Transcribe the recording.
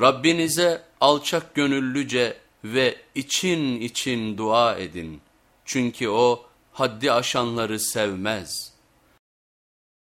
Rabbinize alçak gönüllüce ve için için dua edin. Çünkü o haddi aşanları sevmez.''